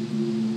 Mm-hmm.